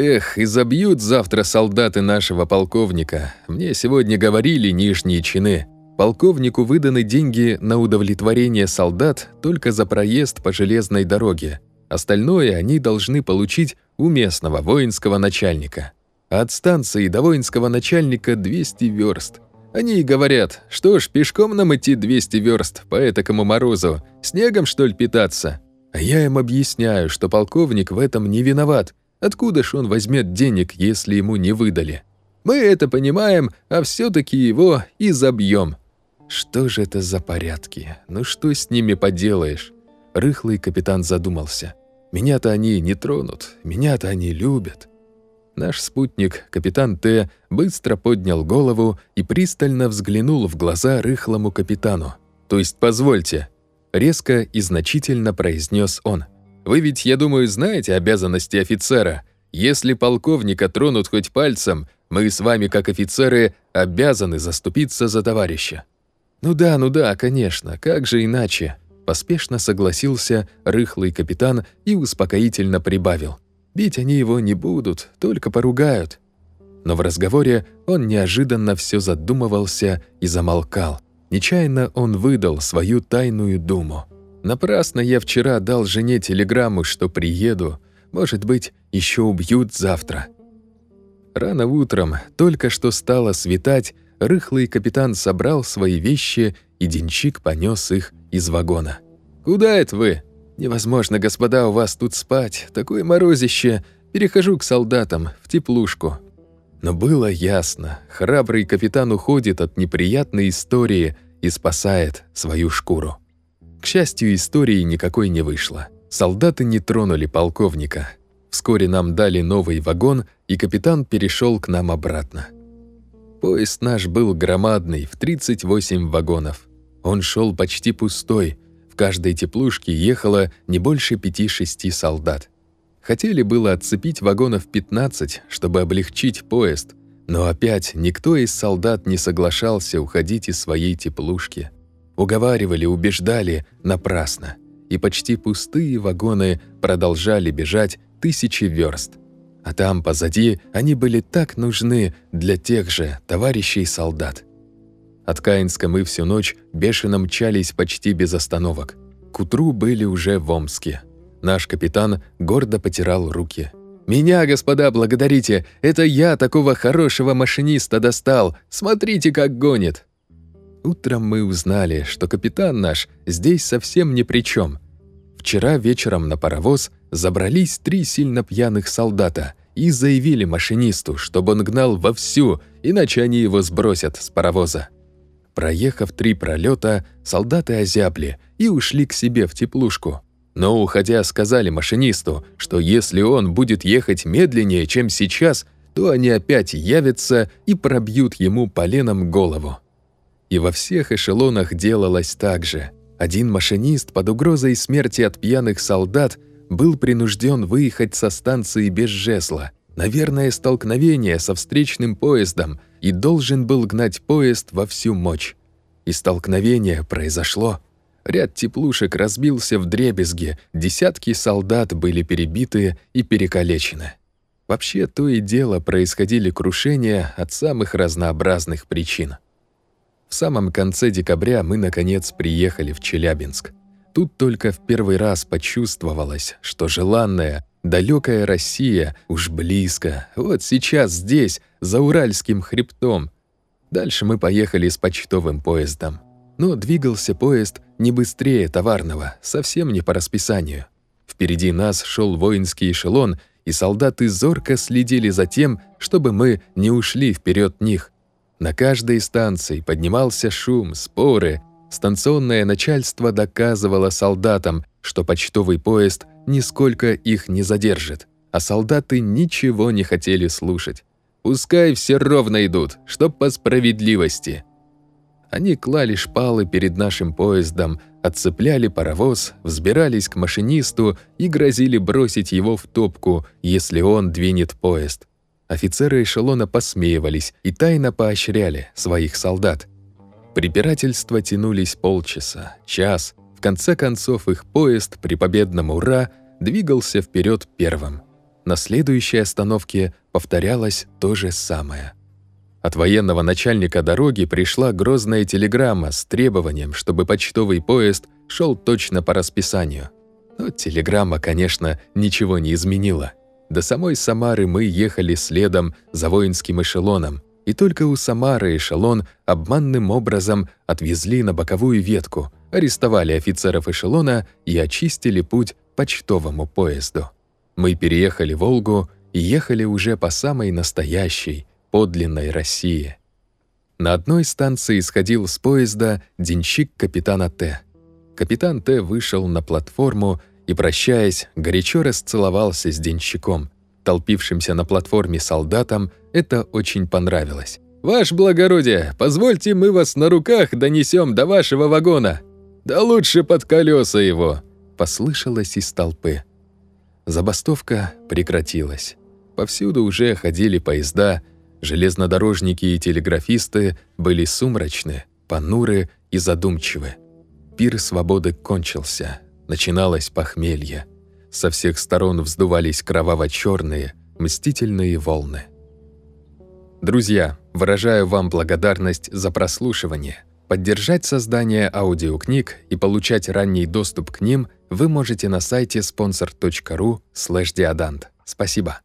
[SPEAKER 1] Эх, и забьют завтра солдаты нашего полковника. Мне сегодня говорили нижние чины. Полковнику выданы деньги на удовлетворение солдат только за проезд по железной дороге. Остальное они должны получить у местного воинского начальника. От станции до воинского начальника 200 верст. Они и говорят, что ж, пешком нам идти 200 верст по этакому морозу, снегом, что ли, питаться? А я им объясняю, что полковник в этом не виноват. Откуда ж он возьмет денег, если ему не выдали? Мы это понимаем, а все таки его и забьем. Что же это за порядки? Ну что с ними поделаешь? Рыхлый капитан задумался. Меня-то они не тронут, меня-то они любят. Наш спутник, капитан Т, быстро поднял голову и пристально взглянул в глаза рыхлому капитану. «То есть, позвольте», — резко и значительно произнес он. «Вы ведь, я думаю, знаете обязанности офицера. Если полковника тронут хоть пальцем, мы с вами, как офицеры, обязаны заступиться за товарища». «Ну да, ну да, конечно, как же иначе?» Поспешно согласился рыхлый капитан и успокоительно прибавил. «Бить они его не будут, только поругают». Но в разговоре он неожиданно все задумывался и замолкал. Нечаянно он выдал свою тайную думу. «Напрасно я вчера дал жене телеграмму, что приеду. Может быть, еще убьют завтра». Рано утром, только что стало светать, рыхлый капитан собрал свои вещи, и денщик понес их из вагона. «Куда это вы?» «Невозможно, господа, у вас тут спать. Такое морозище. Перехожу к солдатам, в теплушку». Но было ясно, храбрый капитан уходит от неприятной истории и спасает свою шкуру. К счастью, истории никакой не вышло. Солдаты не тронули полковника. Вскоре нам дали новый вагон, и капитан перешел к нам обратно. Поезд наш был громадный, в 38 вагонов. Он шел почти пустой. В каждой теплушке ехало не больше пяти-шести солдат. Хотели было отцепить вагонов 15, чтобы облегчить поезд, но опять никто из солдат не соглашался уходить из своей теплушки. Уговаривали, убеждали напрасно. И почти пустые вагоны продолжали бежать тысячи верст. А там, позади, они были так нужны для тех же товарищей солдат. От Каинска мы всю ночь бешено мчались почти без остановок. К утру были уже в Омске. Наш капитан гордо потирал руки. «Меня, господа, благодарите! Это я такого хорошего машиниста достал! Смотрите, как гонит!» Утром мы узнали, что капитан наш здесь совсем ни при чем. Вчера вечером на паровоз забрались три сильно пьяных солдата и заявили машинисту, чтобы он гнал вовсю, иначе они его сбросят с паровоза. Проехав три пролета, солдаты озябли и ушли к себе в теплушку. Но, уходя, сказали машинисту, что если он будет ехать медленнее, чем сейчас, то они опять явятся и пробьют ему поленом голову. И во всех эшелонах делалось так же. Один машинист под угрозой смерти от пьяных солдат был принужден выехать со станции без жезла, наверное, столкновение со встречным поездом, и должен был гнать поезд во всю мощь. И столкновение произошло. Ряд теплушек разбился в дребезги, десятки солдат были перебиты и перекалечены. Вообще, то и дело происходили крушения от самых разнообразных причин. В самом конце декабря мы, наконец, приехали в Челябинск. Тут только в первый раз почувствовалось, что желанная, далекая Россия уж близко, вот сейчас здесь, за Уральским хребтом. Дальше мы поехали с почтовым поездом. Но двигался поезд не быстрее товарного, совсем не по расписанию. Впереди нас шел воинский эшелон, и солдаты зорко следили за тем, чтобы мы не ушли вперед них. На каждой станции поднимался шум, споры. Станционное начальство доказывало солдатам, что почтовый поезд нисколько их не задержит, а солдаты ничего не хотели слушать. Пускай все ровно идут, чтоб по справедливости. Они клали шпалы перед нашим поездом, отцепляли паровоз, взбирались к машинисту и грозили бросить его в топку, если он двинет поезд. Офицеры эшелона посмеивались и тайно поощряли своих солдат. Препирательства тянулись полчаса, час. В конце концов их поезд при победном «Ура» двигался вперед первым. На следующей остановке повторялось то же самое. От военного начальника дороги пришла грозная телеграмма с требованием, чтобы почтовый поезд шел точно по расписанию. Но телеграмма, конечно, ничего не изменила. До самой Самары мы ехали следом за воинским эшелоном, и только у Самары эшелон обманным образом отвезли на боковую ветку, арестовали офицеров эшелона и очистили путь почтовому поезду. Мы переехали Волгу и ехали уже по самой настоящей, подлинной России. На одной станции сходил с поезда денщик капитана Т. Капитан Т вышел на платформу и, прощаясь, горячо расцеловался с денщиком. Толпившимся на платформе солдатам это очень понравилось. «Ваше благородие, позвольте мы вас на руках донесем до вашего вагона!» «Да лучше под колеса его!» – послышалось из толпы. Забастовка прекратилась. Повсюду уже ходили поезда, железнодорожники и телеграфисты были сумрачны, понуры и задумчивы. Пир свободы кончился, начиналось похмелье. Со всех сторон вздувались кроваво черные мстительные волны. Друзья, выражаю вам благодарность за прослушивание. Поддержать создание аудиокниг и получать ранний доступ к ним вы можете на сайте sponsor.ru/diadant. Спасибо.